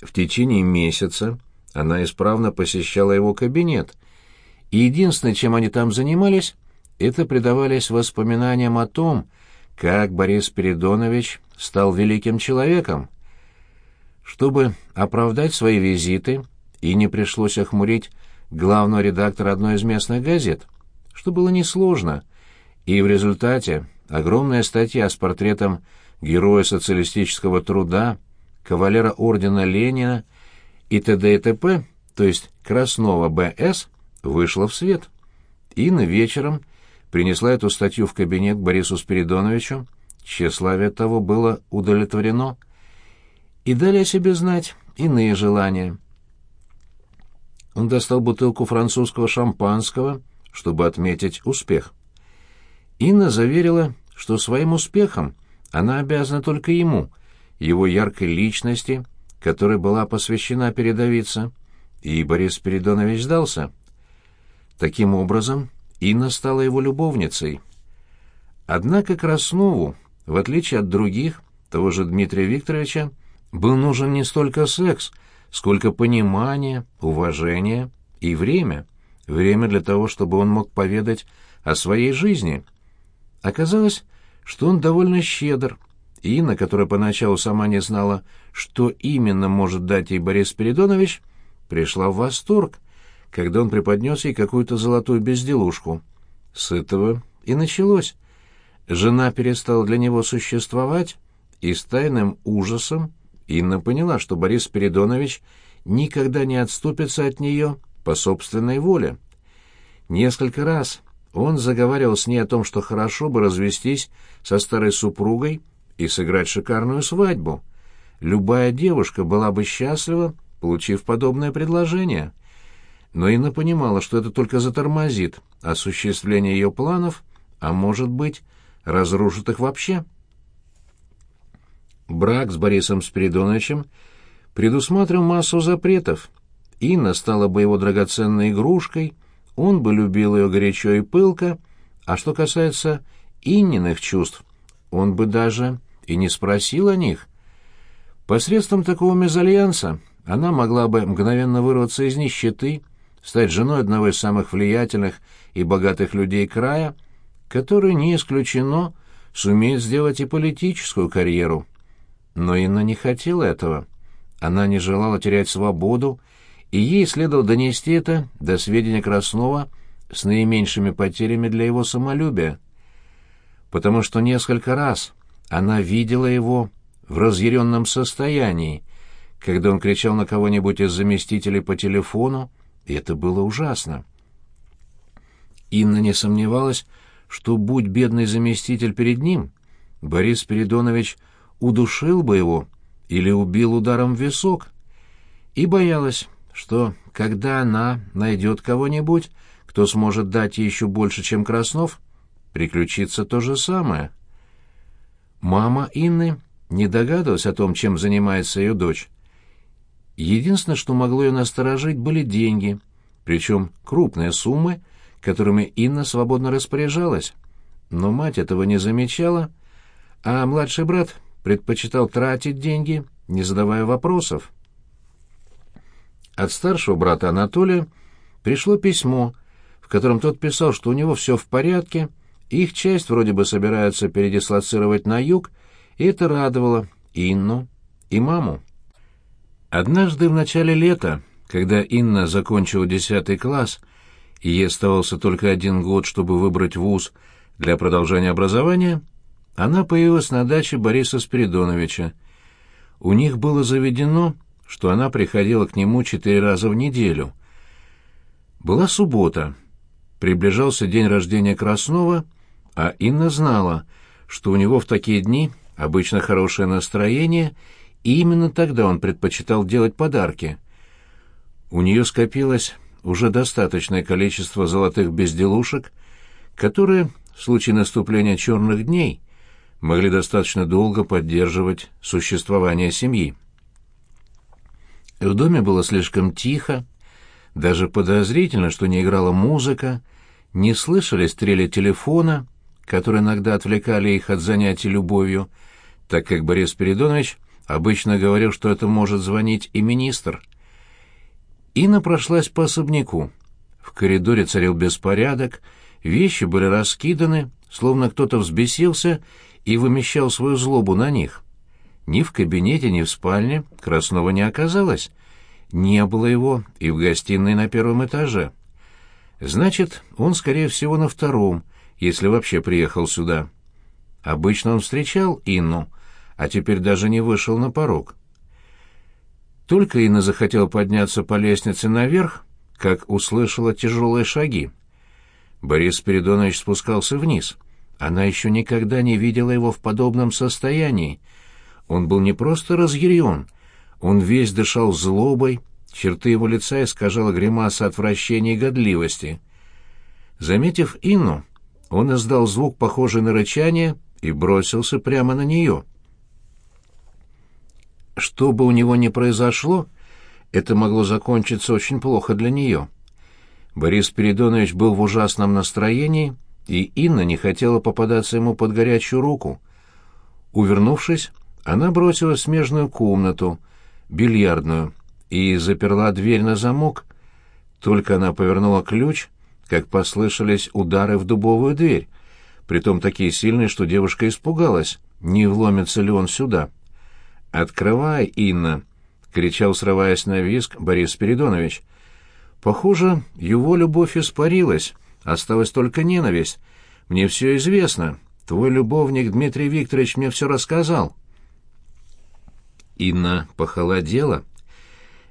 В течение месяца она исправно посещала его кабинет, и единственное, чем они там занимались, это предавались воспоминаниям о том, как Борис Спиридонович стал великим человеком. Чтобы оправдать свои визиты, и не пришлось охмурить главного редактора одной из местных газет, что было несложно, и в результате огромная статья с портретом героя социалистического труда, кавалера ордена Ленина и т.д. и т.п., то есть Краснова Б.С., вышла в свет. Инна вечером принесла эту статью в кабинет Борису Спиридоновичу, тщеславие того было удовлетворено, и дали о себе знать иные желания. Он достал бутылку французского шампанского, чтобы отметить успех. Инна заверила, что своим успехом она обязана только ему, его яркой личности, которой была посвящена передовица, и Борис Спиридонович сдался. Таким образом, Инна стала его любовницей. Однако Краснову, в отличие от других, того же Дмитрия Викторовича, был нужен не столько секс, сколько понимание, уважение и время. Время для того, чтобы он мог поведать о своей жизни. Оказалось, что он довольно щедр. Инна, которая поначалу сама не знала, что именно может дать ей Борис Спиридонович, пришла в восторг, когда он преподнес ей какую-то золотую безделушку. С этого и началось. Жена перестала для него существовать, и с тайным ужасом Инна поняла, что Борис Спиридонович никогда не отступится от нее по собственной воле. Несколько раз он заговаривал с ней о том, что хорошо бы развестись со старой супругой и сыграть шикарную свадьбу. Любая девушка была бы счастлива, получив подобное предложение. Но Инна понимала, что это только затормозит осуществление ее планов, а может быть, разрушит их вообще. Брак с Борисом Спиридоновичем предусматривал массу запретов. Инна стала бы его драгоценной игрушкой, он бы любил ее горячо и пылко, а что касается Инниных чувств, он бы даже и не спросил о них. Посредством такого мезальянса она могла бы мгновенно вырваться из нищеты, стать женой одного из самых влиятельных и богатых людей края, который, не исключено, сумеет сделать и политическую карьеру. Но Инна не хотела этого. Она не желала терять свободу, и ей следовало донести это до сведения Краснова с наименьшими потерями для его самолюбия. Потому что несколько раз она видела его в разъяренном состоянии, когда он кричал на кого-нибудь из заместителей по телефону, и это было ужасно. Инна не сомневалась, что, будь бедный заместитель перед ним, Борис Спиридонович удушил бы его или убил ударом в висок, и боялась, что, когда она найдет кого-нибудь, кто сможет дать ей еще больше, чем Краснов, приключится то же самое. Мама Инны не догадывалась о том, чем занимается ее дочь. Единственное, что могло ее насторожить, были деньги, причем крупные суммы, которыми Инна свободно распоряжалась. Но мать этого не замечала, а младший брат предпочитал тратить деньги, не задавая вопросов. От старшего брата Анатолия пришло письмо, в котором тот писал, что у него все в порядке, их часть вроде бы собираются передислоцировать на юг, и это радовало Инну и маму. Однажды в начале лета, когда Инна закончила десятый класс, и ей оставался только один год, чтобы выбрать вуз для продолжения образования, она появилась на даче Бориса Спиридоновича. У них было заведено, что она приходила к нему четыре раза в неделю. Была суббота. Приближался день рождения Краснова, а Инна знала, что у него в такие дни обычно хорошее настроение, и именно тогда он предпочитал делать подарки. У нее скопилось уже достаточное количество золотых безделушек, которые в случае наступления черных дней могли достаточно долго поддерживать существование семьи. В доме было слишком тихо, даже подозрительно, что не играла музыка, не слышали стрели телефона, которые иногда отвлекали их от занятий любовью, так как Борис Спиридонович Обычно говорил, что это может звонить и министр. Инна прошлась по особняку. В коридоре царил беспорядок, вещи были раскиданы, словно кто-то взбесился и вымещал свою злобу на них. Ни в кабинете, ни в спальне Краснова не оказалось. Не было его и в гостиной на первом этаже. Значит, он, скорее всего, на втором, если вообще приехал сюда. Обычно он встречал Инну, а теперь даже не вышел на порог. Только Инна захотела подняться по лестнице наверх, как услышала тяжелые шаги. Борис Спиридонович спускался вниз. Она еще никогда не видела его в подобном состоянии. Он был не просто разъярен, он весь дышал злобой, черты его лица искажала гримаса отвращения и годливости. Заметив Инну, он издал звук, похожий на рычание, и бросился прямо на нее. Что бы у него ни произошло, это могло закончиться очень плохо для нее. Борис Передонович был в ужасном настроении, и Инна не хотела попадаться ему под горячую руку. Увернувшись, она бросилась в смежную комнату, бильярдную, и заперла дверь на замок. Только она повернула ключ, как послышались удары в дубовую дверь, притом такие сильные, что девушка испугалась, не вломится ли он сюда. «Открывай, Инна!» — кричал, срываясь на виск, Борис Спиридонович. «Похоже, его любовь испарилась, осталась только ненависть. Мне все известно. Твой любовник Дмитрий Викторович мне все рассказал». Инна похолодела.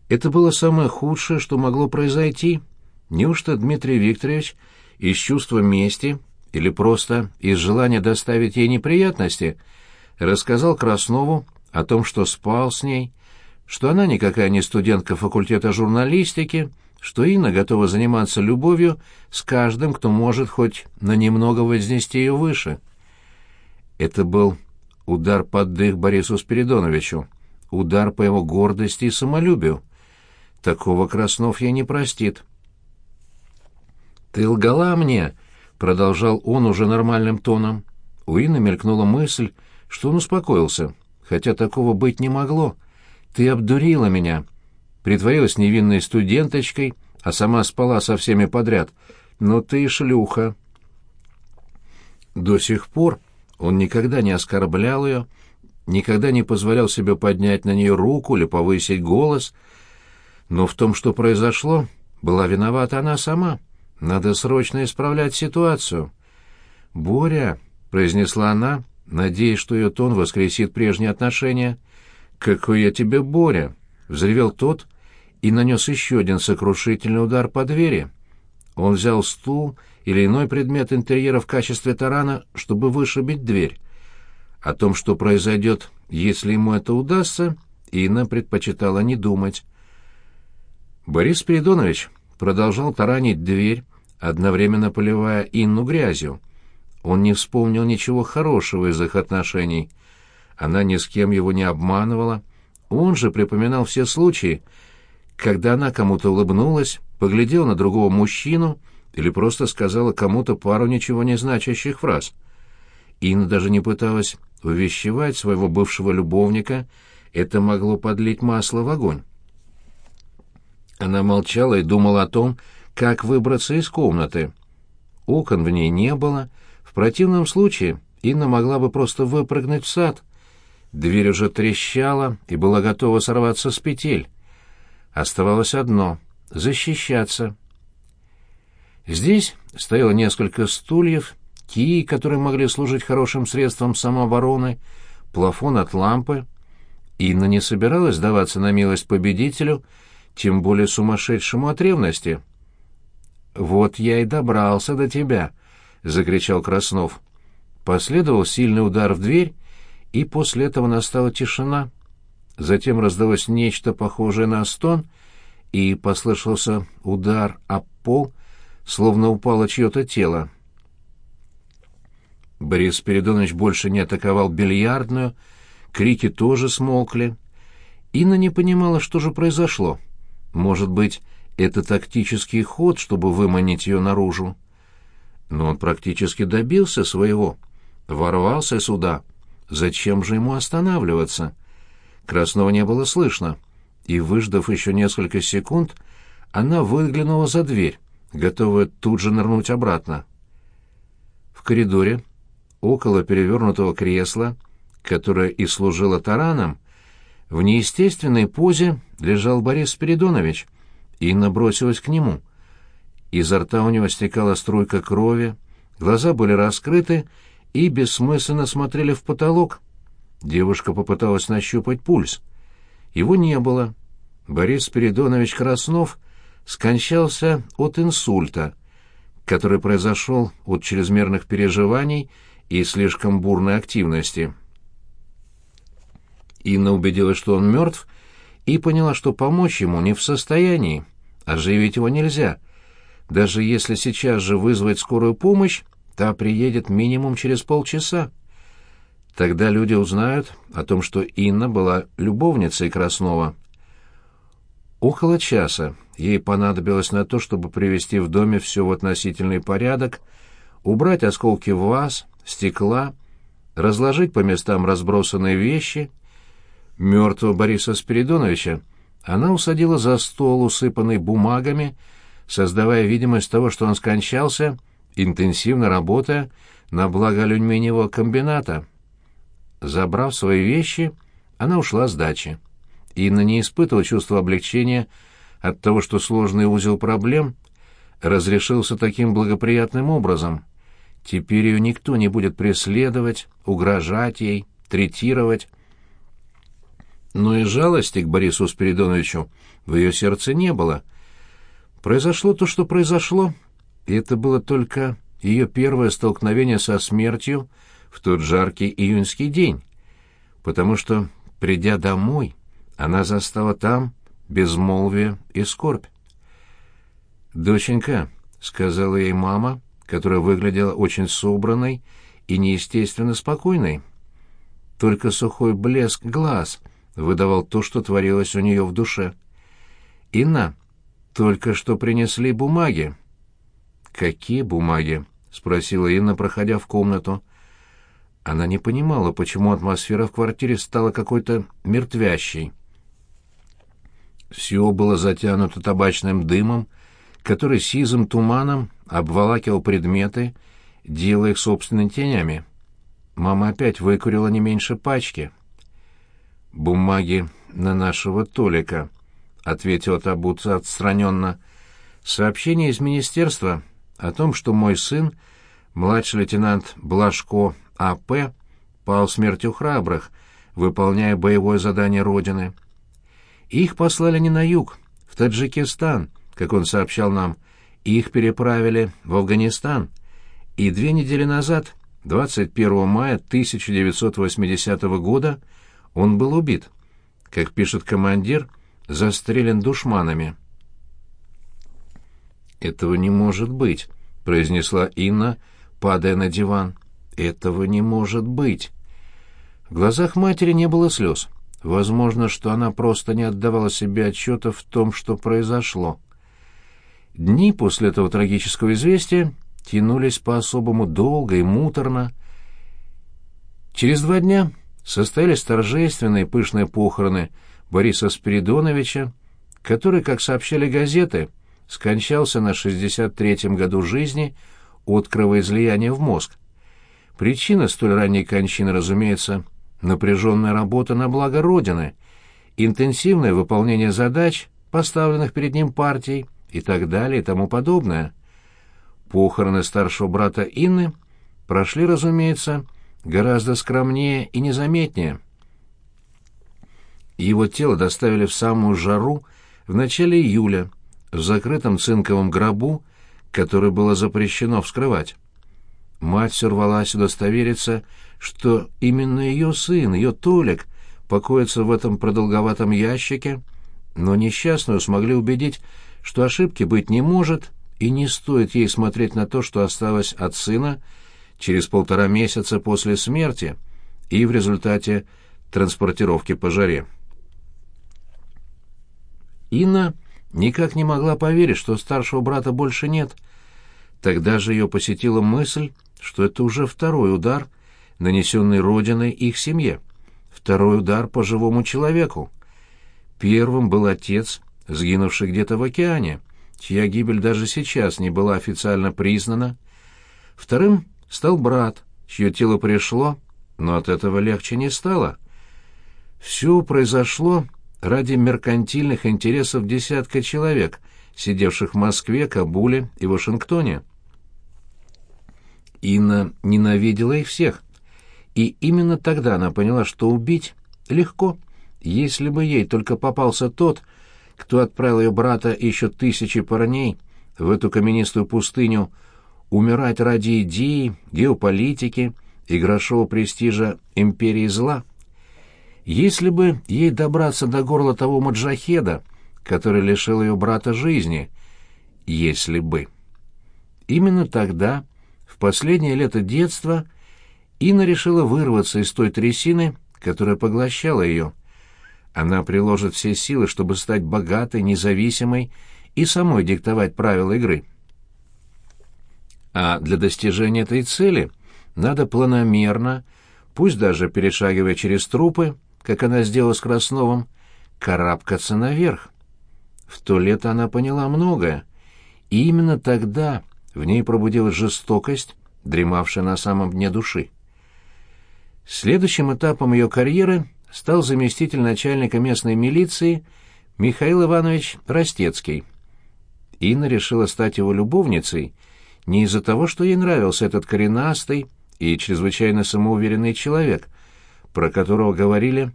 Это было самое худшее, что могло произойти. Неужто Дмитрий Викторович из чувства мести или просто из желания доставить ей неприятности рассказал Краснову о том, что спал с ней, что она никакая не студентка факультета журналистики, что Инна готова заниматься любовью с каждым, кто может хоть на немного вознести ее выше. Это был удар под дых Борису Спиридоновичу, удар по его гордости и самолюбию. Такого Краснов ей не простит. «Ты лгала мне!» — продолжал он уже нормальным тоном. У Инны мелькнула мысль, что он успокоился — хотя такого быть не могло. Ты обдурила меня, притворилась невинной студенточкой, а сама спала со всеми подряд. Но ты шлюха. До сих пор он никогда не оскорблял ее, никогда не позволял себе поднять на нее руку или повысить голос. Но в том, что произошло, была виновата она сама. Надо срочно исправлять ситуацию. «Боря», — произнесла она, — надеясь, что ее тон воскресит прежние отношения. «Какой я тебе, Боря!» — взревел тот и нанес еще один сокрушительный удар по двери. Он взял стул или иной предмет интерьера в качестве тарана, чтобы вышибить дверь. О том, что произойдет, если ему это удастся, Инна предпочитала не думать. Борис Спиридонович продолжал таранить дверь, одновременно поливая Инну грязью. Он не вспомнил ничего хорошего из их отношений. Она ни с кем его не обманывала. Он же припоминал все случаи, когда она кому-то улыбнулась, поглядела на другого мужчину или просто сказала кому-то пару ничего не значащих фраз. Инна даже не пыталась увещевать своего бывшего любовника, это могло подлить масло в огонь. Она молчала и думала о том, как выбраться из комнаты. Окон в ней не было, противном случае Инна могла бы просто выпрыгнуть в сад. Дверь уже трещала и была готова сорваться с петель. Оставалось одно — защищаться. Здесь стояло несколько стульев, кии, которые могли служить хорошим средством самообороны, плафон от лампы. Инна не собиралась сдаваться на милость победителю, тем более сумасшедшему от ревности. «Вот я и добрался до тебя», — закричал Краснов. Последовал сильный удар в дверь, и после этого настала тишина. Затем раздалось нечто похожее на стон, и послышался удар об пол, словно упало чье-то тело. Борис Спиридонович больше не атаковал бильярдную, крики тоже смолкли. Инна не понимала, что же произошло. Может быть, это тактический ход, чтобы выманить ее наружу но он практически добился своего. Ворвался сюда. Зачем же ему останавливаться? Краснова не было слышно, и, выждав еще несколько секунд, она выглянула за дверь, готовая тут же нырнуть обратно. В коридоре, около перевернутого кресла, которое и служило тараном, в неестественной позе лежал Борис Спиридонович. Инна бросилась к нему. Изо рта у него стекала струйка крови, глаза были раскрыты и бессмысленно смотрели в потолок. Девушка попыталась нащупать пульс. Его не было. Борис Спиридонович Краснов скончался от инсульта, который произошел от чрезмерных переживаний и слишком бурной активности. Инна убедилась, что он мертв, и поняла, что помочь ему не в состоянии, оживить его нельзя. Даже если сейчас же вызвать скорую помощь, та приедет минимум через полчаса. Тогда люди узнают о том, что Инна была любовницей Краснова. Около часа ей понадобилось на то, чтобы привести в доме все в относительный порядок, убрать осколки ваз, стекла, разложить по местам разбросанные вещи — мертвого Бориса Спиридоновича она усадила за стол, усыпанный бумагами, создавая видимость того, что он скончался, интенсивно работая на благо алюминиевого комбината. Забрав свои вещи, она ушла с дачи. Инна не испытывала чувства облегчения от того, что сложный узел проблем разрешился таким благоприятным образом. Теперь ее никто не будет преследовать, угрожать ей, третировать но и жалости к Борису Спиридоновичу в ее сердце не было. Произошло то, что произошло, и это было только ее первое столкновение со смертью в тот жаркий июньский день, потому что, придя домой, она застала там безмолвие и скорбь. «Доченька», — сказала ей мама, которая выглядела очень собранной и неестественно спокойной, — только сухой блеск глаз — выдавал то, что творилось у нее в душе. «Инна, только что принесли бумаги». «Какие бумаги?» — спросила Инна, проходя в комнату. Она не понимала, почему атмосфера в квартире стала какой-то мертвящей. Все было затянуто табачным дымом, который сизым туманом обволакивал предметы, делая их собственными тенями. Мама опять выкурила не меньше пачки — «Бумаги на нашего Толика», — ответил Табуца отстраненно. «Сообщение из министерства о том, что мой сын, младший лейтенант Блажко А.П., пал смертью храбрых, выполняя боевое задание Родины. Их послали не на юг, в Таджикистан, как он сообщал нам, их переправили в Афганистан, и две недели назад, 21 мая 1980 года, он был убит. Как пишет командир, застрелен душманами. «Этого не может быть», — произнесла Инна, падая на диван. «Этого не может быть». В глазах матери не было слез. Возможно, что она просто не отдавала себе отчета в том, что произошло. Дни после этого трагического известия тянулись по-особому долго и муторно. Через два дня состоялись торжественные пышные похороны Бориса Спиридоновича, который, как сообщали газеты, скончался на 63-м году жизни от кровоизлияния в мозг. Причина столь ранней кончины, разумеется, напряженная работа на благо Родины, интенсивное выполнение задач, поставленных перед ним партией и так далее и тому подобное. Похороны старшего брата Инны прошли, разумеется, гораздо скромнее и незаметнее. Его тело доставили в самую жару в начале июля, в закрытом цинковом гробу, который было запрещено вскрывать. Мать все рвалась удостовериться, что именно ее сын, ее Толик, покоится в этом продолговатом ящике, но несчастную смогли убедить, что ошибки быть не может, и не стоит ей смотреть на то, что осталось от сына, через полтора месяца после смерти и в результате транспортировки по жаре. Инна никак не могла поверить, что старшего брата больше нет. Тогда же ее посетила мысль, что это уже второй удар, нанесенный Родиной их семье. второй удар по живому человеку. Первым был отец, сгинувший где-то в океане, чья гибель даже сейчас не была официально признана. Вторым стал брат, чье тело пришло, но от этого легче не стало. Все произошло ради меркантильных интересов десятка человек, сидевших в Москве, Кабуле и Вашингтоне. Инна ненавидела их всех. И именно тогда она поняла, что убить легко, если бы ей только попался тот, кто отправил ее брата и еще тысячи парней в эту каменистую пустыню умирать ради идеи, геополитики и грошового престижа империи зла. Если бы ей добраться до горла того маджахеда, который лишил ее брата жизни, если бы. Именно тогда, в последнее лето детства, Инна решила вырваться из той трясины, которая поглощала ее. Она приложит все силы, чтобы стать богатой, независимой и самой диктовать правила игры. А для достижения этой цели надо планомерно, пусть даже перешагивая через трупы, как она сделала с Красновым, карабкаться наверх. В то лето она поняла многое, и именно тогда в ней пробудилась жестокость, дремавшая на самом дне души. Следующим этапом ее карьеры стал заместитель начальника местной милиции Михаил Иванович Ростецкий. Инна решила стать его любовницей не из-за того, что ей нравился этот коренастый и чрезвычайно самоуверенный человек, про которого говорили,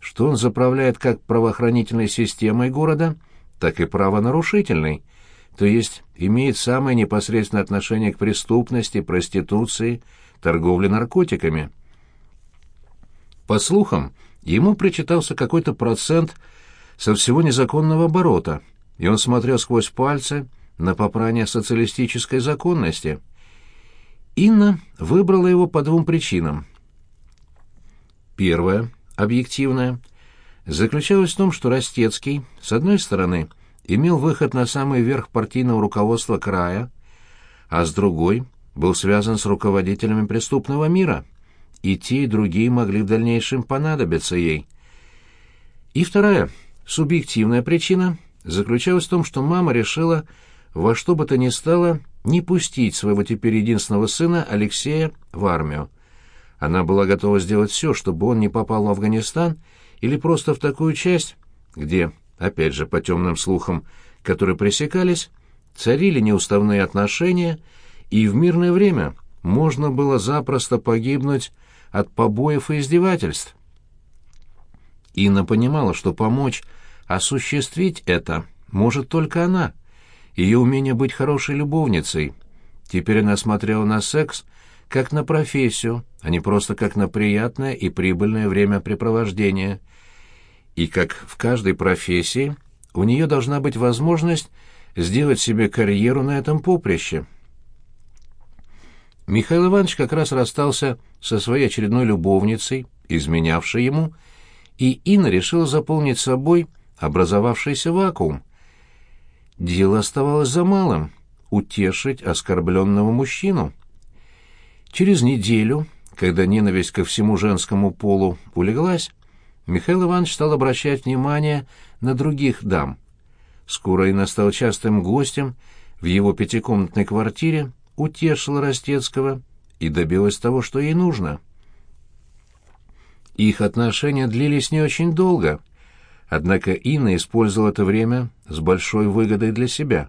что он заправляет как правоохранительной системой города, так и правонарушительной, то есть имеет самое непосредственное отношение к преступности, проституции, торговле наркотиками. По слухам, ему причитался какой-то процент со всего незаконного оборота, и он смотрел сквозь пальцы на попрание социалистической законности. Инна выбрала его по двум причинам. Первое, объективное, заключалось в том, что Ростецкий, с одной стороны, имел выход на самый верх партийного руководства края, а с другой был связан с руководителями преступного мира, и те, и другие могли в дальнейшем понадобиться ей. И вторая, субъективная причина заключалась в том, что мама решила во что бы то ни стало не пустить своего теперь единственного сына Алексея в армию. Она была готова сделать все, чтобы он не попал в Афганистан или просто в такую часть, где, опять же, по темным слухам, которые пресекались, царили неуставные отношения, и в мирное время можно было запросто погибнуть от побоев и издевательств. Инна понимала, что помочь осуществить это может только она, ее умение быть хорошей любовницей. Теперь она смотрела на секс как на профессию, а не просто как на приятное и прибыльное времяпрепровождение. И как в каждой профессии, у нее должна быть возможность сделать себе карьеру на этом поприще. Михаил Иванович как раз расстался со своей очередной любовницей, изменявшей ему, и Инна решила заполнить собой образовавшийся вакуум. Дело оставалось за малым — утешить оскорбленного мужчину. Через неделю, когда ненависть ко всему женскому полу улеглась, Михаил Иванович стал обращать внимание на других дам. Скоро Инна стал частым гостем в его пятикомнатной квартире, утешила Ростецкого и добилась того, что ей нужно. Их отношения длились не очень долго, однако Инна использовала это время с большой выгодой для себя.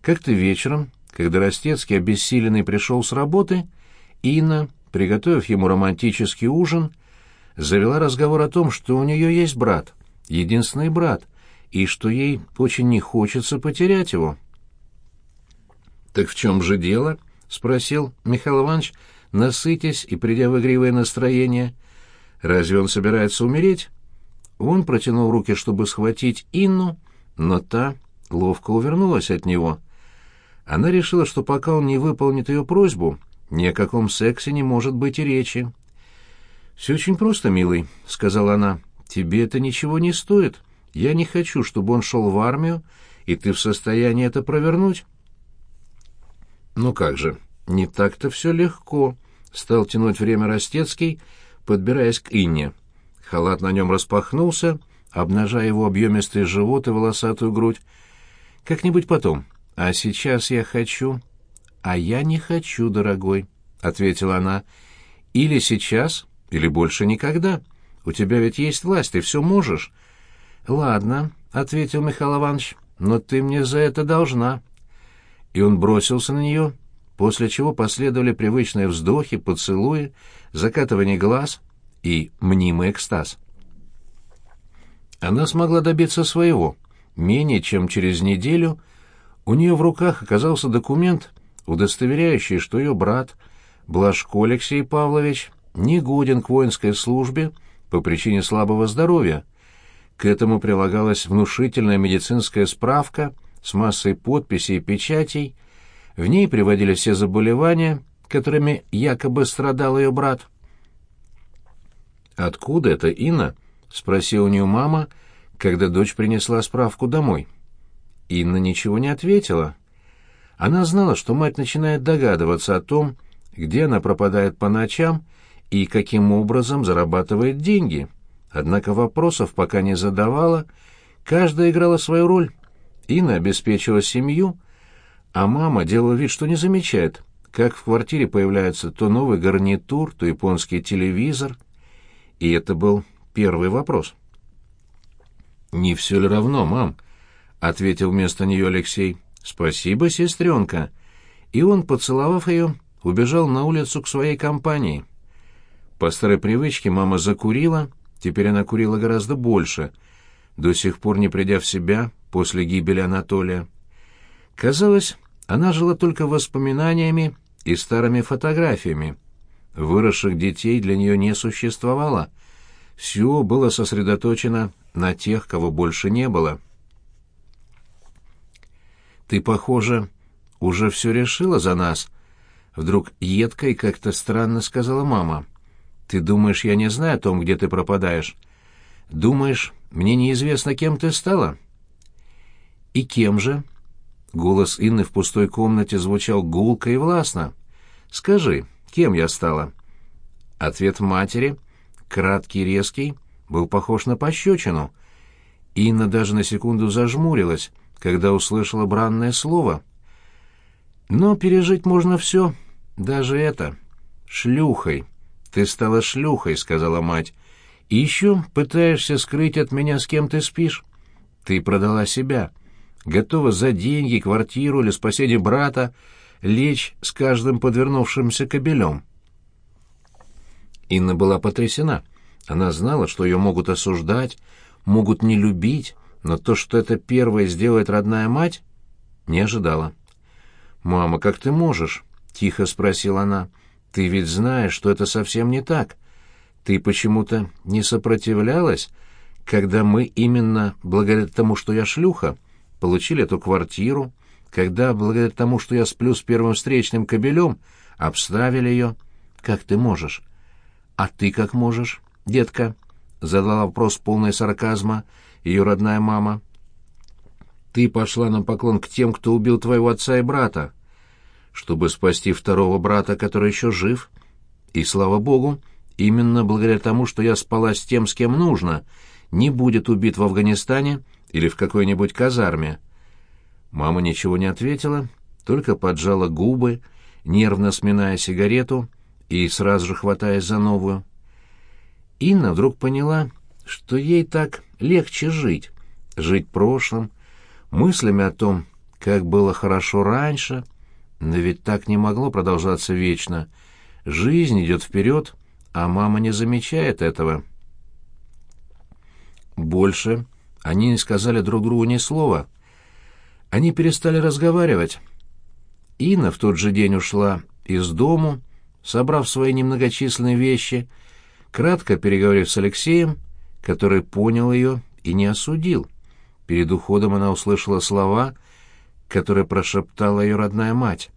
Как-то вечером, когда Ростецкий обессиленный пришел с работы, Инна, приготовив ему романтический ужин, завела разговор о том, что у нее есть брат, единственный брат, и что ей очень не хочется потерять его. «Так в чем же дело?» — спросил Михаил Иванович, насытясь и придя в игривое настроение. «Разве он собирается умереть?» Он протянул руки, чтобы схватить Инну, но та ловко увернулась от него. Она решила, что пока он не выполнит ее просьбу, ни о каком сексе не может быть и речи. «Все очень просто, милый», — сказала она. «Тебе это ничего не стоит. Я не хочу, чтобы он шел в армию, и ты в состоянии это провернуть». «Ну как же, не так-то все легко», — стал тянуть время Ростецкий, подбираясь к Инне. Халат на нем распахнулся, обнажая его объемистый живот и волосатую грудь. «Как-нибудь потом. А сейчас я хочу...» «А я не хочу, дорогой», — ответила она. «Или сейчас, или больше никогда. У тебя ведь есть власть, ты все можешь». «Ладно», — ответил Михаил Иванович, — «но ты мне за это должна». И он бросился на нее, после чего последовали привычные вздохи, поцелуи, закатывание глаз и мнимый экстаз. Она смогла добиться своего. Менее чем через неделю у нее в руках оказался документ, удостоверяющий, что ее брат, Блажко Алексей Павлович, не годен к воинской службе по причине слабого здоровья. К этому прилагалась внушительная медицинская справка с массой подписей и печатей. В ней приводились все заболевания, которыми якобы страдал ее брат. «Откуда это, Инна?» — спросила у нее мама, когда дочь принесла справку домой. Инна ничего не ответила. Она знала, что мать начинает догадываться о том, где она пропадает по ночам и каким образом зарабатывает деньги. Однако вопросов пока не задавала, каждая играла свою роль. Инна обеспечила семью, а мама делала вид, что не замечает, как в квартире появляется то новый гарнитур, то японский телевизор. И это был первый вопрос. «Не все ли равно, мам?» — ответил вместо нее Алексей. «Спасибо, сестренка». И он, поцеловав ее, убежал на улицу к своей компании. По старой привычке мама закурила, теперь она курила гораздо больше, до сих пор не придя в себя после гибели Анатолия. Казалось, она жила только воспоминаниями и старыми фотографиями. Выросших детей для нее не существовало — все было сосредоточено на тех, кого больше не было. «Ты, похоже, уже все решила за нас?» Вдруг едко и как-то странно сказала мама. «Ты думаешь, я не знаю о том, где ты пропадаешь? Думаешь, мне неизвестно, кем ты стала?» «И кем же?» Голос Инны в пустой комнате звучал гулко и властно. «Скажи, кем я стала?» Ответ матери — краткий резкий, был похож на пощечину. Инна даже на секунду зажмурилась, когда услышала бранное слово. Но пережить можно все, даже это. «Шлюхой. Ты стала шлюхой», — сказала мать. «И еще пытаешься скрыть от меня, с кем ты спишь. Ты продала себя. Готова за деньги, квартиру или спасение брата лечь с каждым подвернувшимся кобелем. Инна была потрясена. Она знала, что ее могут осуждать, могут не любить, но то, что это первое сделает родная мать, не ожидала. «Мама, как ты можешь?» — тихо спросила она. «Ты ведь знаешь, что это совсем не так. Ты почему-то не сопротивлялась, когда мы именно, благодаря тому, что я шлюха, получили эту квартиру, когда, благодаря тому, что я сплю с первым встречным кобелем, обставили ее. Как ты можешь? «А ты как можешь, детка?» — задала вопрос полный сарказма ее родная мама. «Ты пошла на поклон к тем, кто убил твоего отца и брата, чтобы спасти второго брата, который еще жив. И, слава богу, именно благодаря тому, что я спала с тем, с кем нужно, не будет убит в Афганистане или в какой-нибудь казарме». Мама ничего не ответила, только поджала губы, нервно сминая сигарету, и сразу же хватаясь за новую. Инна вдруг поняла, что ей так легче жить, жить прошлым, мыслями о том, как было хорошо раньше, но ведь так не могло продолжаться вечно. Жизнь идет вперед, а мама не замечает этого. Больше они не сказали друг другу ни слова. Они перестали разговаривать. Инна в тот же день ушла из дому, собрав свои немногочисленные вещи, кратко переговорив с Алексеем, который понял ее и не осудил. Перед уходом она услышала слова, которые прошептала ее родная мать.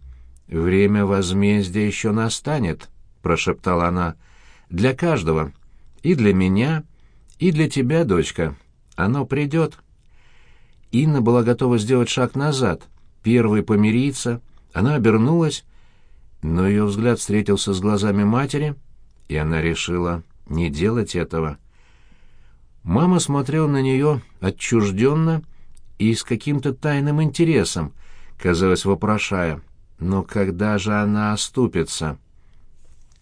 «Время возмездия еще настанет», — прошептала она, — «для каждого, и для меня, и для тебя, дочка. Оно придет». Инна была готова сделать шаг назад, первой помириться. Она обернулась но ее взгляд встретился с глазами матери, и она решила не делать этого. Мама смотрела на нее отчужденно и с каким-то тайным интересом, казалось, вопрошая, «Но когда же она оступится?»